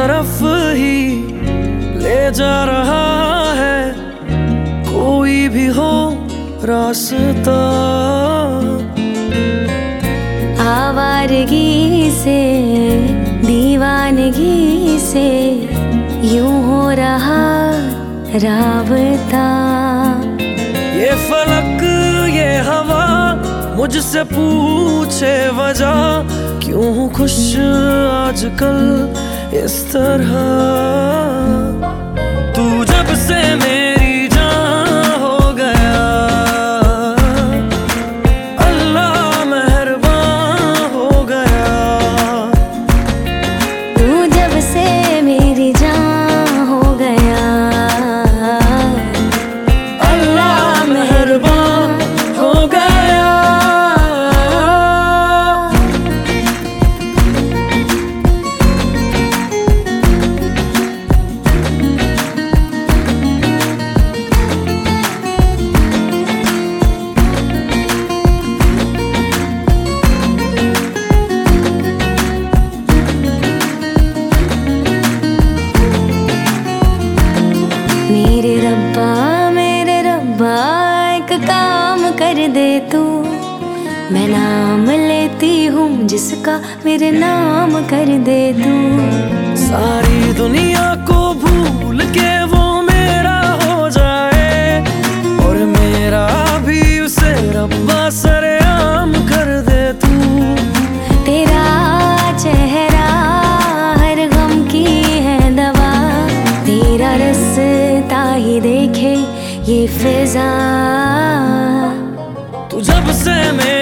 तरफ़ ही ले जा रहा है। कोई भी हो रास्ता। आवारगी से, दीवानगी से यूँ हो रहा रावता। मुझसे पूछे वजह क्यों खुश आजकल इस तरह? नाम लेती हूँ जिसका मेरे नाम कर दे तू। सारी दुनिया को भूल के वो मेरा हो जाए और मेरा भी उसे रब्बा सरेआम कर दे तू। तेरा चेहरा हर गम की है दवा तेरा रस्ता ही देखे ये फिजा। तू जब से मेरे